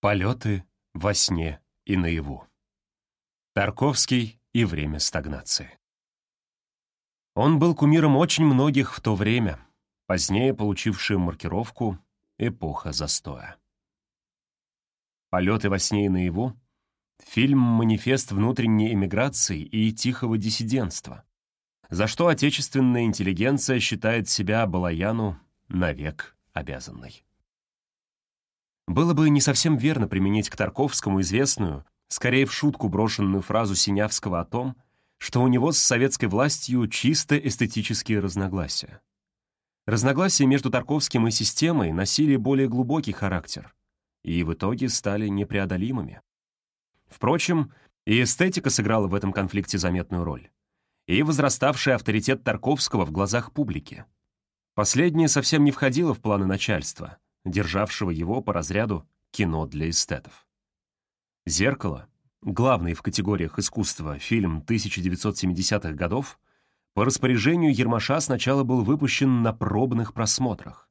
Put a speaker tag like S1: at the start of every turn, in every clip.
S1: Полеты во сне и наяву. Тарковский и время стагнации. Он был кумиром очень многих в то время, позднее получившим маркировку «Эпоха застоя». «Полеты во сне и наяву» — фильм-манифест внутренней эмиграции и тихого диссидентства, за что отечественная интеллигенция считает себя Балаяну навек обязанной. Было бы не совсем верно применить к Тарковскому известную, скорее в шутку брошенную фразу Синявского о том, что у него с советской властью чисто эстетические разногласия. Разногласия между Тарковским и системой носили более глубокий характер и в итоге стали непреодолимыми. Впрочем, и эстетика сыграла в этом конфликте заметную роль, и возраставший авторитет Тарковского в глазах публики. Последнее совсем не входило в планы начальства, державшего его по разряду кино для эстетов. «Зеркало», главный в категориях искусства фильм 1970-х годов, по распоряжению Ермаша сначала был выпущен на пробных просмотрах.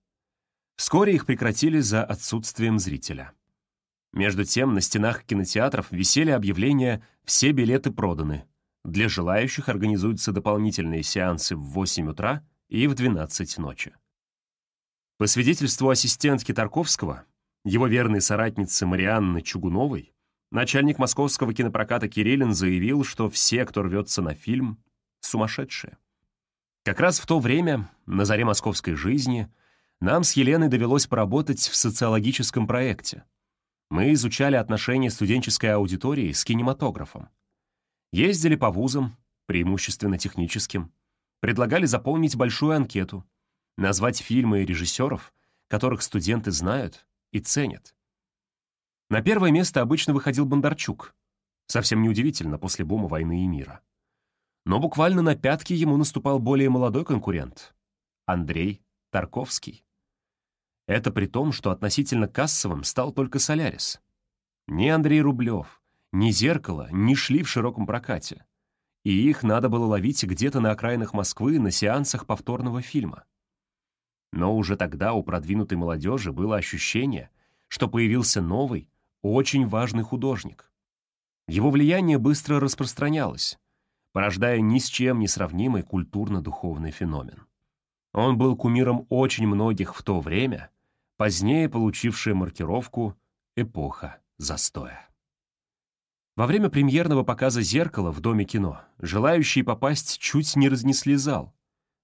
S1: Вскоре их прекратили за отсутствием зрителя. Между тем на стенах кинотеатров висели объявления «Все билеты проданы». Для желающих организуются дополнительные сеансы в 8 утра и в 12 ночи. По свидетельству ассистентки Тарковского, его верной соратницы Марианны Чугуновой, начальник московского кинопроката Кириллин заявил, что все, кто рвется на фильм, сумасшедшие. Как раз в то время, на заре московской жизни, нам с Еленой довелось поработать в социологическом проекте. Мы изучали отношения студенческой аудитории с кинематографом. Ездили по вузам, преимущественно техническим, предлагали заполнить большую анкету — назвать фильмы и режиссеров, которых студенты знают и ценят. На первое место обычно выходил Бондарчук. Совсем неудивительно после бума «Войны и мира». Но буквально на пятки ему наступал более молодой конкурент — Андрей Тарковский. Это при том, что относительно кассовым стал только «Солярис». Ни Андрей Рублев, ни «Зеркало» не шли в широком прокате, и их надо было ловить где-то на окраинах Москвы на сеансах повторного фильма. Но уже тогда у продвинутой молодежи было ощущение, что появился новый, очень важный художник. Его влияние быстро распространялось, порождая ни с чем не сравнимый культурно-духовный феномен. Он был кумиром очень многих в то время, позднее получившая маркировку «Эпоха застоя». Во время премьерного показа «Зеркало» в Доме кино желающие попасть чуть не разнесли зал.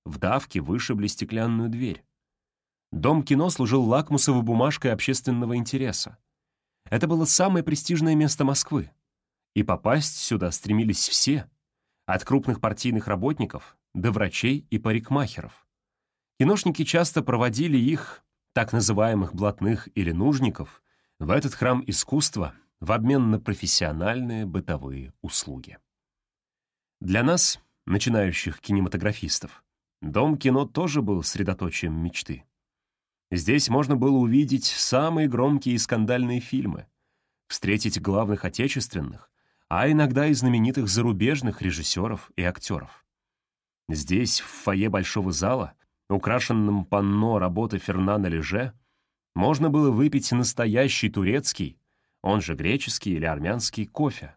S1: В давке вышибли стеклянную дверь. Дом кино служил лакмусовой бумажкой общественного интереса. Это было самое престижное место Москвы. И попасть сюда стремились все, от крупных партийных работников до врачей и парикмахеров. Киношники часто проводили их, так называемых блатных или нужников, в этот храм искусства в обмен на профессиональные бытовые услуги. Для нас, начинающих кинематографистов, Дом кино тоже был средоточием мечты. Здесь можно было увидеть самые громкие и скандальные фильмы, встретить главных отечественных, а иногда и знаменитых зарубежных режиссеров и актеров. Здесь, в фойе большого зала, украшенном панно работы Фернана Леже, можно было выпить настоящий турецкий, он же греческий или армянский кофе,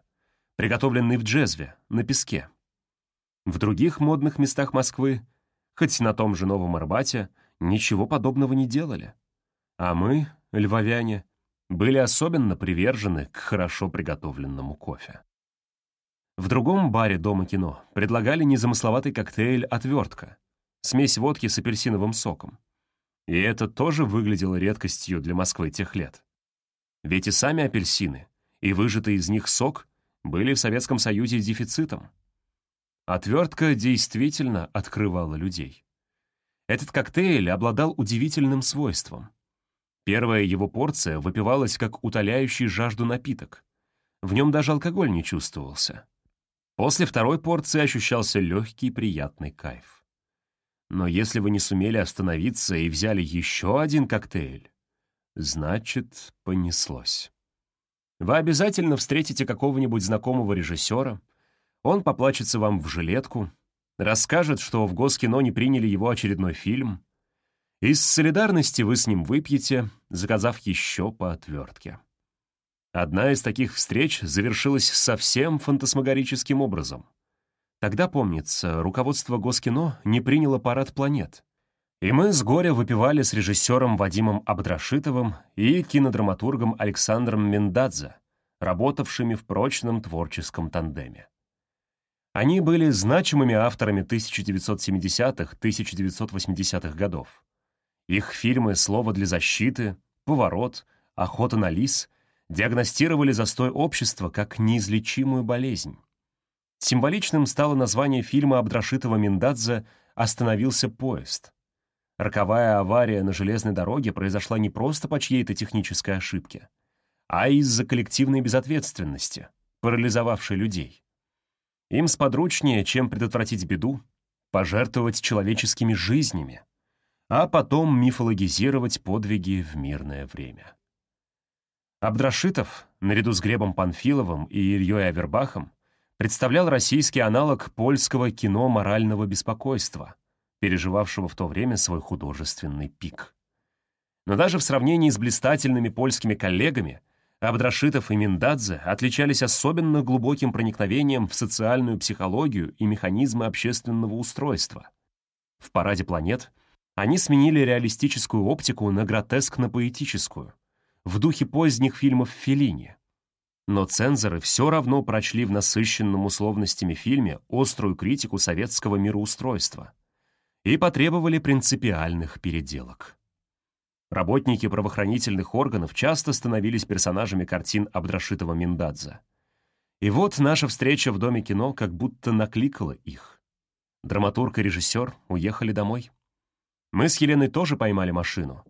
S1: приготовленный в джезве, на песке. В других модных местах Москвы, хоть на том же Новом Арбате, ничего подобного не делали. А мы, львовяне, были особенно привержены к хорошо приготовленному кофе. В другом баре Дома кино предлагали незамысловатый коктейль «Отвертка», смесь водки с апельсиновым соком. И это тоже выглядело редкостью для Москвы тех лет. Ведь и сами апельсины, и выжатый из них сок были в Советском Союзе дефицитом. Отвертка действительно открывала людей. Этот коктейль обладал удивительным свойством. Первая его порция выпивалась как утоляющий жажду напиток. В нем даже алкоголь не чувствовался. После второй порции ощущался легкий приятный кайф. Но если вы не сумели остановиться и взяли еще один коктейль, значит, понеслось. Вы обязательно встретите какого-нибудь знакомого режиссера, он поплачется вам в жилетку, расскажет, что в Госкино не приняли его очередной фильм. Из солидарности вы с ним выпьете, заказав еще по отвертке. Одна из таких встреч завершилась совсем фантасмагорическим образом. Тогда, помнится, руководство Госкино не приняло парад планет. И мы с горя выпивали с режиссером Вадимом Абдрашитовым и кинодраматургом Александром Мендадзе, работавшими в прочном творческом тандеме. Они были значимыми авторами 1970-1980-х годов. Их фильмы «Слово для защиты», «Поворот», «Охота на лис» диагностировали застой общества как неизлечимую болезнь. Символичным стало название фильма Абдрашитова Миндадзе «Остановился поезд». Роковая авария на железной дороге произошла не просто по чьей-то технической ошибке, а из-за коллективной безответственности, парализовавшей людей. Им сподручнее, чем предотвратить беду, пожертвовать человеческими жизнями, а потом мифологизировать подвиги в мирное время. Абдрашитов, наряду с Гребом Панфиловым и Ильей Авербахом, представлял российский аналог польского кино морального беспокойства, переживавшего в то время свой художественный пик. Но даже в сравнении с блистательными польскими коллегами Абдрашитов и Миндадзе отличались особенно глубоким проникновением в социальную психологию и механизмы общественного устройства. В «Параде планет» они сменили реалистическую оптику на гротескно-поэтическую, в духе поздних фильмов Феллини. Но цензоры все равно прочли в насыщенном условностями фильме острую критику советского мироустройства и потребовали принципиальных переделок. Работники правоохранительных органов часто становились персонажами картин Абдрашитова Миндадзе. И вот наша встреча в Доме кино как будто накликала их. Драматург и режиссер уехали домой. Мы с Еленой тоже поймали машину,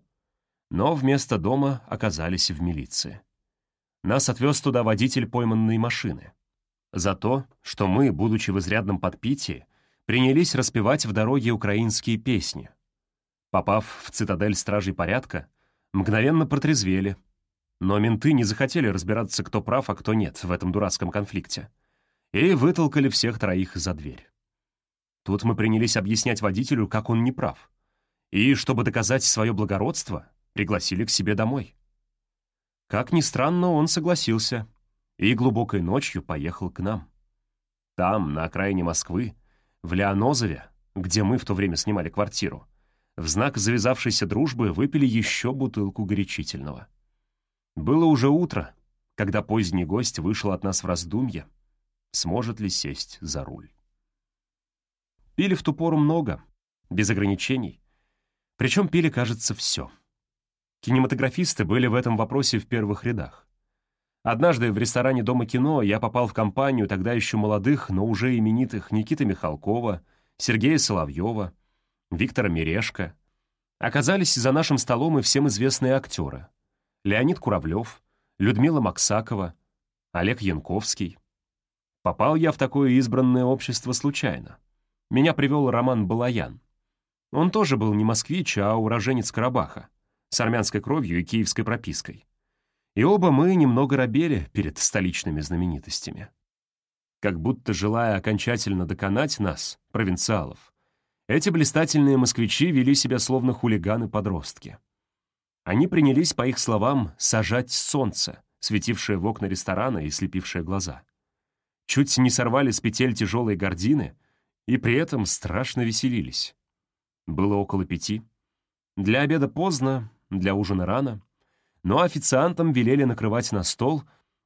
S1: но вместо дома оказались в милиции. Нас отвез туда водитель пойманной машины. За то, что мы, будучи в изрядном подпитии, принялись распевать в дороге украинские песни. Попав в цитадель стражей порядка, мгновенно протрезвели. Но менты не захотели разбираться, кто прав, а кто нет в этом дурацком конфликте. И вытолкали всех троих за дверь. Тут мы принялись объяснять водителю, как он не прав. И, чтобы доказать свое благородство, пригласили к себе домой. Как ни странно, он согласился и глубокой ночью поехал к нам. Там, на окраине Москвы, в Леонозове, где мы в то время снимали квартиру, в знак завязавшейся дружбы выпили еще бутылку горячительного. Было уже утро, когда поздний гость вышел от нас в раздумье, сможет ли сесть за руль. Пили в ту пору много, без ограничений. Причем пили, кажется, все — Кинематографисты были в этом вопросе в первых рядах. Однажды в ресторане Дома кино я попал в компанию тогда еще молодых, но уже именитых Никиты Михалкова, Сергея Соловьева, Виктора Мирешко. Оказались за нашим столом и всем известные актеры. Леонид Куравлев, Людмила Максакова, Олег Янковский. Попал я в такое избранное общество случайно. Меня привел Роман Балаян. Он тоже был не москвич, а уроженец Карабаха с армянской кровью и киевской пропиской. И оба мы немного робели перед столичными знаменитостями. Как будто желая окончательно доконать нас, провинциалов, эти блистательные москвичи вели себя словно хулиганы-подростки. Они принялись, по их словам, сажать солнце, светившее в окна ресторана и слепившее глаза. Чуть не сорвали с петель тяжелые гардины и при этом страшно веселились. Было около пяти. Для обеда поздно, для ужина рано, но официантам велели накрывать на стол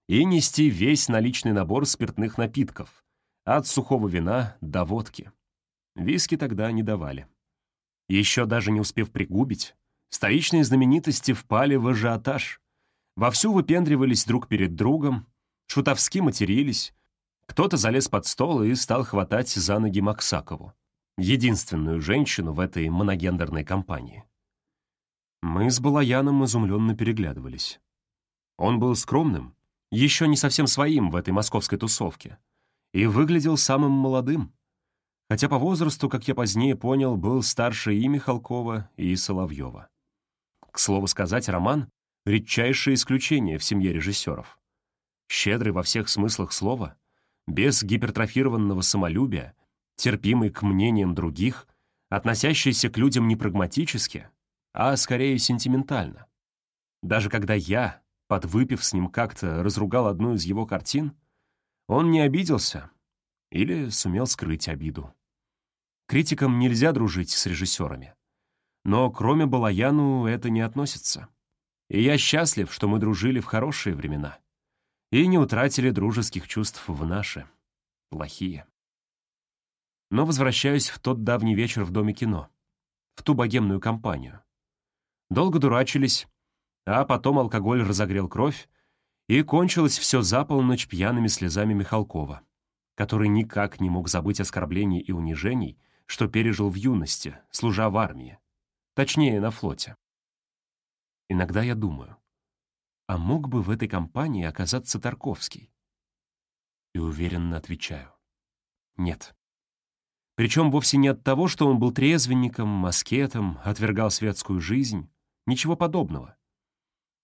S1: и нести весь наличный набор спиртных напитков, от сухого вина до водки. Виски тогда не давали. Еще даже не успев пригубить, столичные знаменитости впали в ажиотаж. Вовсю выпендривались друг перед другом, шутовски матерились, кто-то залез под стол и стал хватать за ноги Максакову, единственную женщину в этой моногендерной компании. Мы с Балаяном изумленно переглядывались. Он был скромным, еще не совсем своим в этой московской тусовке, и выглядел самым молодым, хотя по возрасту, как я позднее понял, был старше и Михалкова, и Соловьева. К слову сказать, Роман — редчайшее исключение в семье режиссеров. Щедрый во всех смыслах слова, без гипертрофированного самолюбия, терпимый к мнениям других, относящийся к людям непрагматически — а скорее сентиментально. Даже когда я, подвыпив с ним как-то, разругал одну из его картин, он не обиделся или сумел скрыть обиду. Критикам нельзя дружить с режиссерами. Но кроме Балаяну это не относится. И я счастлив, что мы дружили в хорошие времена и не утратили дружеских чувств в наши, плохие. Но возвращаюсь в тот давний вечер в Доме кино, в ту богемную компанию. Долго дурачились, а потом алкоголь разогрел кровь, и кончилось все за полночь пьяными слезами Михалкова, который никак не мог забыть оскорблений и унижений, что пережил в юности, служа в армии, точнее, на флоте. Иногда я думаю, а мог бы в этой компании оказаться Тарковский? И уверенно отвечаю, нет. Причем вовсе не от того, что он был трезвенником, маскетом, отвергал светскую жизнь, ничего подобного.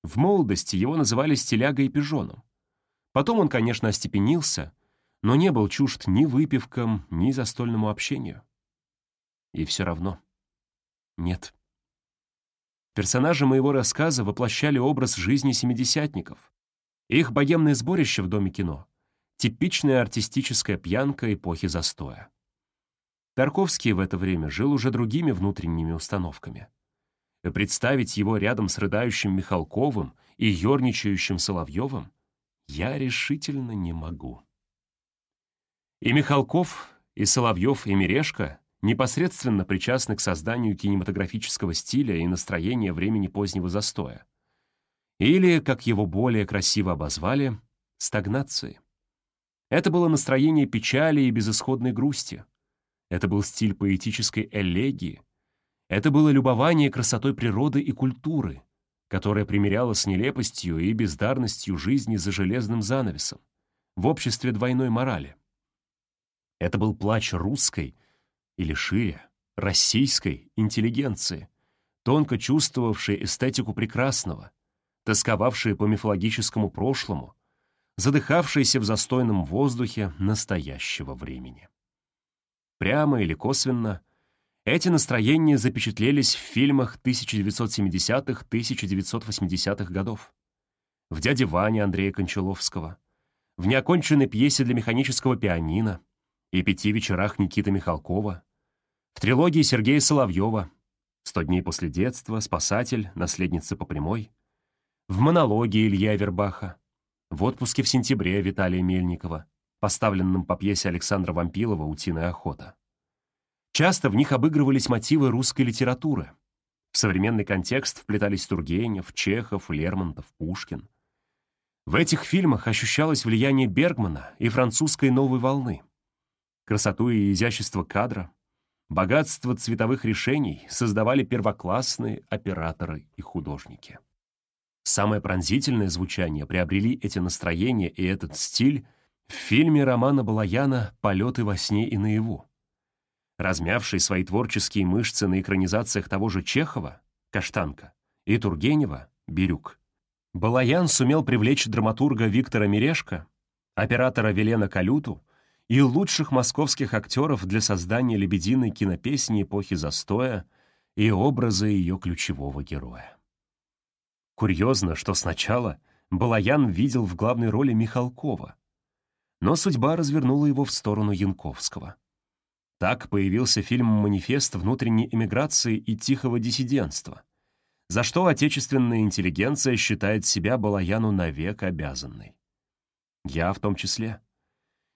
S1: В молодости его называли стилягой и пижоном. Потом он, конечно, остепенился, но не был чужд ни выпивкам, ни застольному общению. И все равно. Нет. Персонажи моего рассказа воплощали образ жизни семидесятников. Их богемное сборище в Доме кино — типичная артистическая пьянка эпохи застоя. Тарковский в это время жил уже другими внутренними установками. Представить его рядом с рыдающим Михалковым и ерничающим Соловьевым я решительно не могу. И Михалков, и Соловьев, и Мирешка непосредственно причастны к созданию кинематографического стиля и настроения времени позднего застоя. Или, как его более красиво обозвали, стагнации. Это было настроение печали и безысходной грусти. Это был стиль поэтической элегии. Это было любование красотой природы и культуры, которая примиряла с нелепостью и бездарностью жизни за железным занавесом, в обществе двойной морали. Это был плач русской, или шире, российской интеллигенции, тонко чувствовавшей эстетику прекрасного, тосковавшей по мифологическому прошлому, задыхавшейся в застойном воздухе настоящего времени. Прямо или косвенно эти настроения запечатлелись в фильмах 1970-1980-х годов. В «Дяде Ване» Андрея Кончаловского, в неоконченной пьесе для механического пианино и «Пяти вечерах» Никиты Михалкова, в трилогии Сергея Соловьева «Сто дней после детства», «Спасатель», «Наследница по прямой», в монологе Илья Вербаха, в отпуске в сентябре Виталия Мельникова, поставленном по пьесе Александра Вампилова «Утиная охота». Часто в них обыгрывались мотивы русской литературы. В современный контекст вплетались Тургенев, Чехов, Лермонтов, Пушкин. В этих фильмах ощущалось влияние Бергмана и французской новой волны. Красоту и изящество кадра, Богатство цветовых решений создавали первоклассные операторы и художники. Самое пронзительное звучание приобрели эти настроения и этот стиль в фильме Романа Балаяна «Полеты во сне и наяву». Размявший свои творческие мышцы на экранизациях того же Чехова, Каштанка, и Тургенева, Бирюк, Балаян сумел привлечь драматурга Виктора Мирешка, оператора Велена Калюту, и лучших московских актеров для создания лебединой кинопесни эпохи застоя и образа ее ключевого героя. Курьезно, что сначала Балаян видел в главной роли Михалкова, но судьба развернула его в сторону Янковского. Так появился фильм «Манифест внутренней эмиграции и тихого диссидентства», за что отечественная интеллигенция считает себя Балаяну навек обязанной. Я в том числе.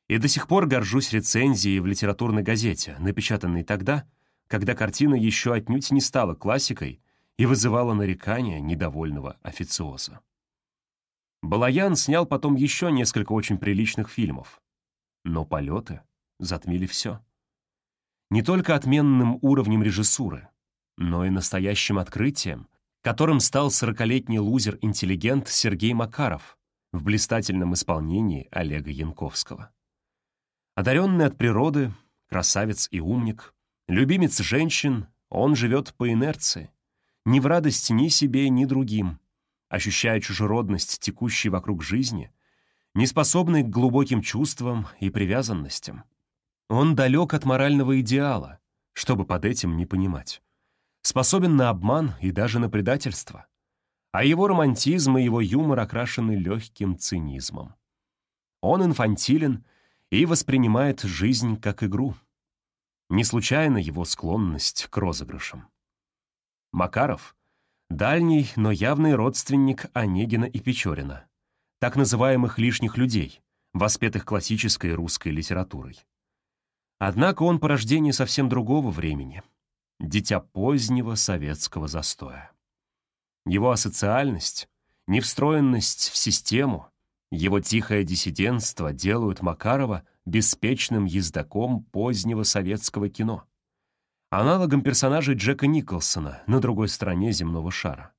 S1: И до сих пор горжусь рецензией в литературной газете, напечатанной тогда, когда картина еще отнюдь не стала классикой и вызывала нарекания недовольного официоза. Балаян снял потом еще несколько очень приличных фильмов. Но полеты затмили все. Не только отменным уровнем режиссуры, но и настоящим открытием, которым стал сорокалетний лузер-интеллигент Сергей Макаров в блистательном исполнении Олега Янковского. Одаренный от природы, красавец и умник, любимец женщин, он живет по инерции, не в радость ни себе, ни другим, ощущая чужеродность текущей вокруг жизни, не способный к глубоким чувствам и привязанностям. Он далек от морального идеала, чтобы под этим не понимать. Способен на обман и даже на предательство. а его романтизм и его юмор окрашены легким цинизмом. Он инфантилен и воспринимает жизнь как игру. Не случайно его склонность к розыгрышам. Макаров — дальний, но явный родственник Онегина и Печорина, так называемых лишних людей, воспетых классической русской литературой. Однако он порождение совсем другого времени, дитя позднего советского застоя. Его асоциальность, невстроенность в систему, его тихое диссидентство делают Макарова беспечным ездаком позднего советского кино, аналогом персонажей Джека Николсона на другой стороне земного шара.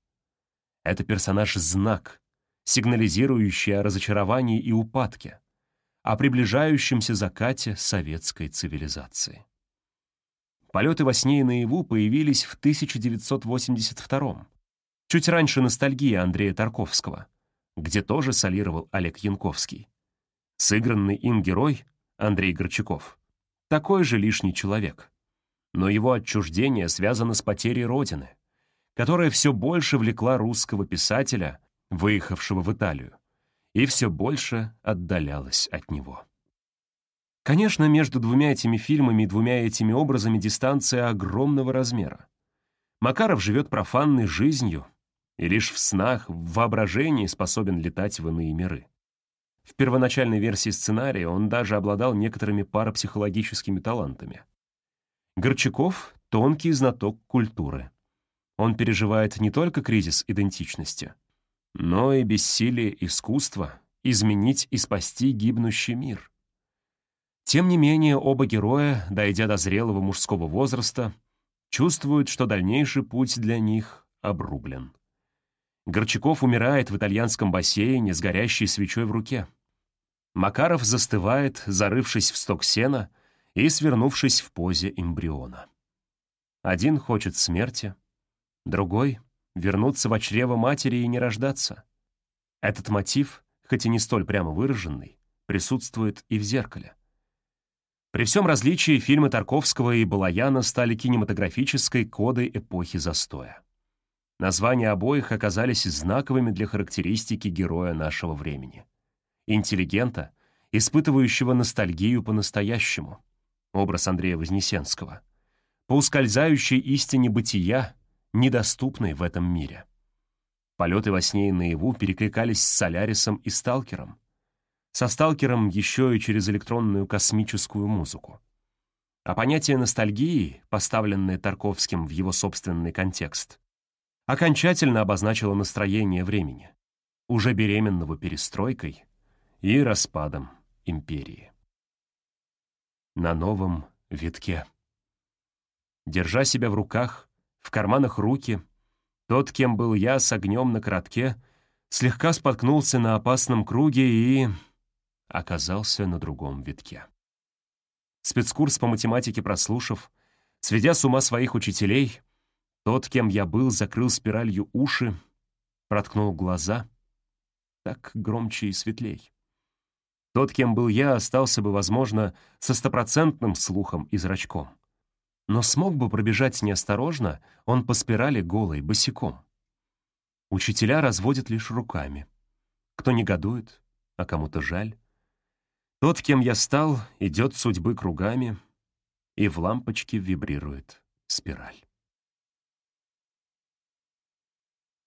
S1: Это персонаж-знак, сигнализирующий о разочаровании и упадке, о приближающемся закате советской цивилизации. «Полеты во сне и наяву» появились в 1982 чуть раньше «Ностальгия» Андрея Тарковского, где тоже солировал Олег Янковский. Сыгранный им герой, Андрей Горчаков, такой же лишний человек. Но его отчуждение связано с потерей Родины, которая все больше влекла русского писателя, выехавшего в Италию, и все больше отдалялась от него. Конечно, между двумя этими фильмами и двумя этими образами дистанция огромного размера. Макаров живет профанной жизнью и лишь в снах, в воображении способен летать в иные миры. В первоначальной версии сценария он даже обладал некоторыми парапсихологическими талантами. Горчаков — тонкий знаток культуры. Он переживает не только кризис идентичности, но и бессилие искусства изменить и спасти гибнущий мир. Тем не менее, оба героя, дойдя до зрелого мужского возраста, чувствуют, что дальнейший путь для них обрублен. Горчаков умирает в итальянском бассейне с горящей свечой в руке. Макаров застывает, зарывшись в сток сена и свернувшись в позе эмбриона. Один хочет смерти, другой — вернуться в чрево матери и не рождаться. Этот мотив, хоть и не столь прямо выраженный, присутствует и в «Зеркале». При всем различии фильмы Тарковского и Балаяна стали кинематографической кодой эпохи застоя. Названия обоих оказались знаковыми для характеристики героя нашего времени. Интеллигента, испытывающего ностальгию по-настоящему, образ Андрея Вознесенского, по ускользающей истине бытия, недоступной в этом мире. Полеты во сне и наяву перекликались с Солярисом и Сталкером. Со Сталкером еще и через электронную космическую музыку. А понятие ностальгии, поставленное Тарковским в его собственный контекст, окончательно обозначила настроение времени, уже беременного перестройкой и распадом империи. На новом витке. Держа себя в руках, в карманах руки, тот, кем был я с огнем на коротке, слегка споткнулся на опасном круге и оказался на другом витке. Спецкурс по математике прослушав, сведя с ума своих учителей, тот, кем я был, закрыл спиралью уши, проткнул глаза. Так громче и светлей. Тот, кем был я, остался бы, возможно, со стопроцентным слухом и зрачком. Но смог бы пробежать неосторожно он по спирали голой, босиком. Учителя разводят лишь руками. Кто негодует, а кому-то жаль. Тот, кем я стал, идет судьбы кругами, и в лампочке вибрирует спираль.